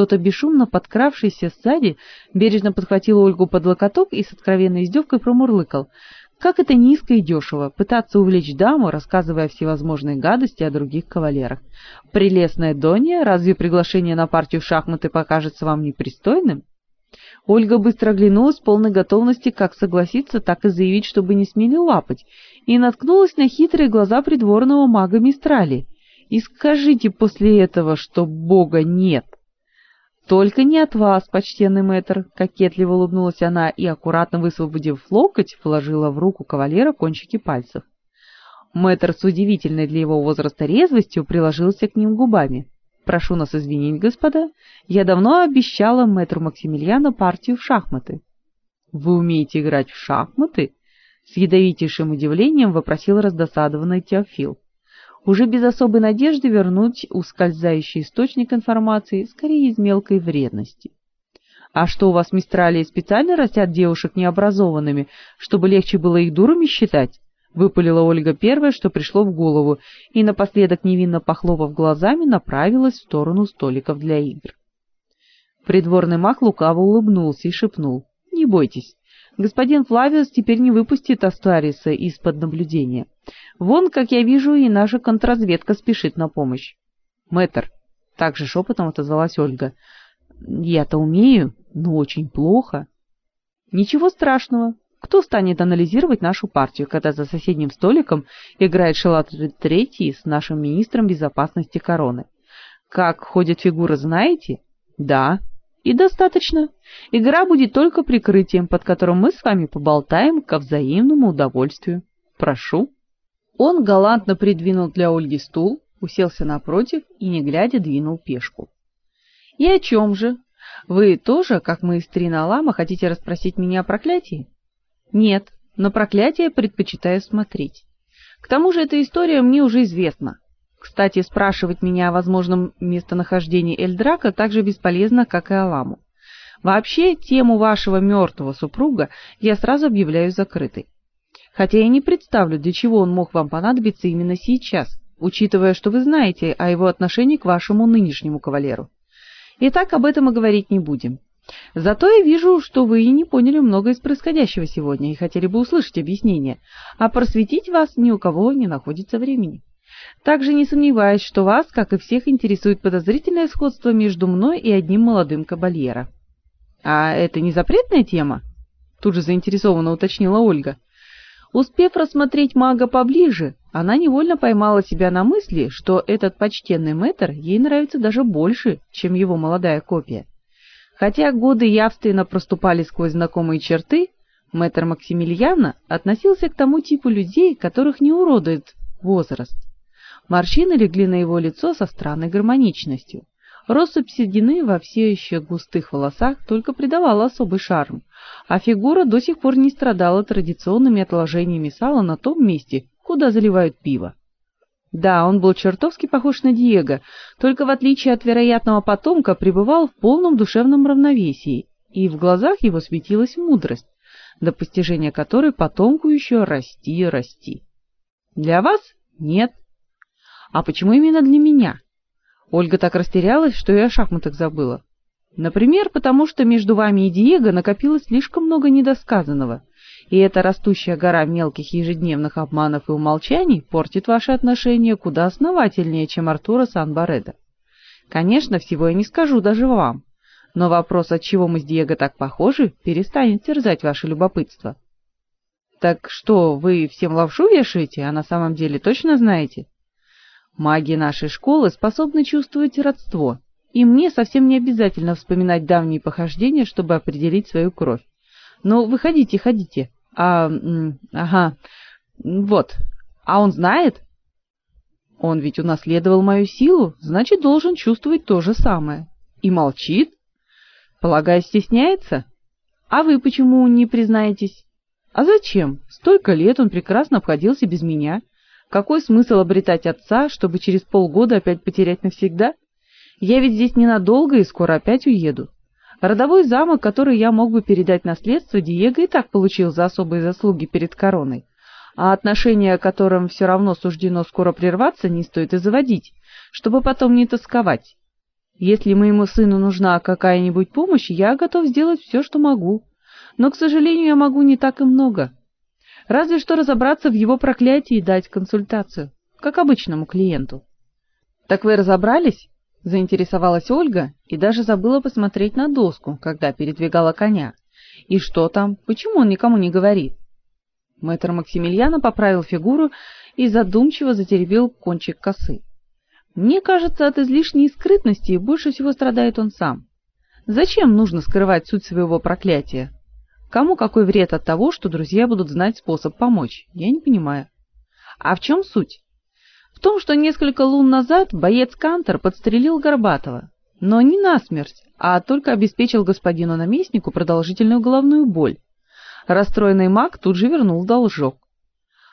Кто-то бесшумно подкравшийся сзади бережно подхватил Ольгу под локоток и с откровенной издевкой промурлыкал: "Как это низко и дешево пытаться увлечь даму, рассказывая всевозможные гадости о других кавалерах. Прелестная Донья, разве приглашение на партию в шахматы покажется вам непристойным?" Ольга быстро оглянулась в полной готовности как согласиться, так и заявить, чтобы не смели лапать, и наткнулась на хитрые глаза придворного мага Мистрали. И скажите после этого, что Бога нет. Только не от вас, почтенный мэтр, кокетливо улыбнулась она и аккуратно высвободив локоть, вложила в руку кавалера кончики пальцев. Мэтр с удивительной для его возраста резвостью приложился к ним губами. Прошу нас извинить, господа. Я давно обещала мэтру Максимилиану партию в шахматы. Вы умеете играть в шахматы? С ядовитейшим удивлением вопросил раздосадованный Теофил уже без особой надежды вернуть ускользающий источник информации, скорее из мелкой вредности. А что у вас мистрали специально растят девушек необразованными, чтобы легче было их дурами считать? выпалила Ольга первое, что пришло в голову, и напоследок невинно похлопав глазами, направилась в сторону столиков для игр. Придворный маг лукаво улыбнулся и шепнул: "Не бойтесь, господин Флавиус теперь не выпустит Астуариса из-под наблюдения. Вон, как я вижу, и наша контрразведка спешит на помощь. Мэтр, также шепотом отозвалась Ольга. Я-то умею, но очень плохо. Ничего страшного. Кто станет анализировать нашу партию, когда за соседним столиком играет Шелат Третий с нашим министром безопасности короны? Как ходят фигуры, знаете? Да. И достаточно. Игра будет только прикрытием, под которым мы с вами поболтаем ко взаимному удовольствию. Прошу. Он галантно придвинул для Ольги стул, уселся напротив и, не глядя, двинул пешку. «И о чем же? Вы тоже, как мы из Триналама, хотите расспросить меня о проклятии?» «Нет, на проклятие предпочитаю смотреть. К тому же эта история мне уже известна. Кстати, спрашивать меня о возможном местонахождении Эльдрака так же бесполезно, как и Аламу. Вообще, тему вашего мертвого супруга я сразу объявляю закрытой хотя я не представлю, для чего он мог вам понадобиться именно сейчас, учитывая, что вы знаете о его отношении к вашему нынешнему кавалеру. Итак, об этом и говорить не будем. Зато я вижу, что вы и не поняли много из происходящего сегодня и хотели бы услышать объяснение, а просветить вас ни у кого не находится времени. Также не сомневаюсь, что вас, как и всех, интересует подозрительное сходство между мной и одним молодым кабальеро. А это не запретная тема? Тут же заинтересованно уточнила Ольга. Успев рассмотреть мага поближе, она невольно поймала себя на мысли, что этот почтенный мэтр ей нравится даже больше, чем его молодая копия. Хотя годы явственно проступали сквозь знакомые черты, мэтр Максимилиана относился к тому типу людей, которых не уродует возраст. Морщины легли на его лицо со странной гармоничностью. Россыпь седины во все еще густых волосах только придавала особый шарм, а фигура до сих пор не страдала традиционными отложениями сала на том месте, куда заливают пиво. Да, он был чертовски похож на Диего, только в отличие от вероятного потомка пребывал в полном душевном равновесии, и в глазах его светилась мудрость, до постижения которой потомку еще расти и расти. Для вас? Нет. А почему именно для меня? Ольга так растерялась, что и о шахматах забыла. Например, потому что между вами и Диего накопилось слишком много недосказанного, и эта растущая гора мелких ежедневных обманов и умолчаний портит ваши отношения куда основательнее, чем Артура Сан-Бареда. Конечно, всего я не скажу даже вам, но вопрос, от чего мы с Диего так похожи, перестанет терзать ваше любопытство. Так что, вы всем лапшу вешаете, а на самом деле точно знаете? Маги нашей школы способны чувствовать родство, и мне совсем не обязательно вспоминать давние похождения, чтобы определить свою кровь. Но ну, выходите, ходите. А, ага. Вот. А он знает? Он ведь унаследовал мою силу, значит, должен чувствовать то же самое. И молчит? Полагаю, стесняется? А вы почему не признаетесь? А зачем? Столько лет он прекрасно обходился без меня. Какой смысл обретать отца, чтобы через полгода опять потерять навсегда? Я ведь здесь ненадолго и скоро опять уеду. Родовой замок, который я мог бы передать наследство, Диего и так получил за особые заслуги перед короной. А отношения, которым все равно суждено скоро прерваться, не стоит и заводить, чтобы потом не тосковать. Если моему сыну нужна какая-нибудь помощь, я готов сделать все, что могу. Но, к сожалению, я могу не так и много. Разве что разобраться в его проклятии и дать консультацию, как обычному клиенту. Так вы разобрались? заинтересовалась Ольга и даже забыла посмотреть на доску, когда передвигала коня. И что там? Почему он никому не говорит? Мэтр Максимилиана поправил фигуру и задумчиво затеребил кончик косы. Мне кажется, от излишней скрытности больше всего страдает он сам. Зачем нужно скрывать суть своего проклятия? Кому какой вред от того, что друзья будут знать способ помочь? Я не понимаю. А в чем суть? В том, что несколько лун назад боец Кантер подстрелил Горбатова, но не насмерть, а только обеспечил господину наместнику продолжительную головную боль. Расстроенный маг тут же вернул должок.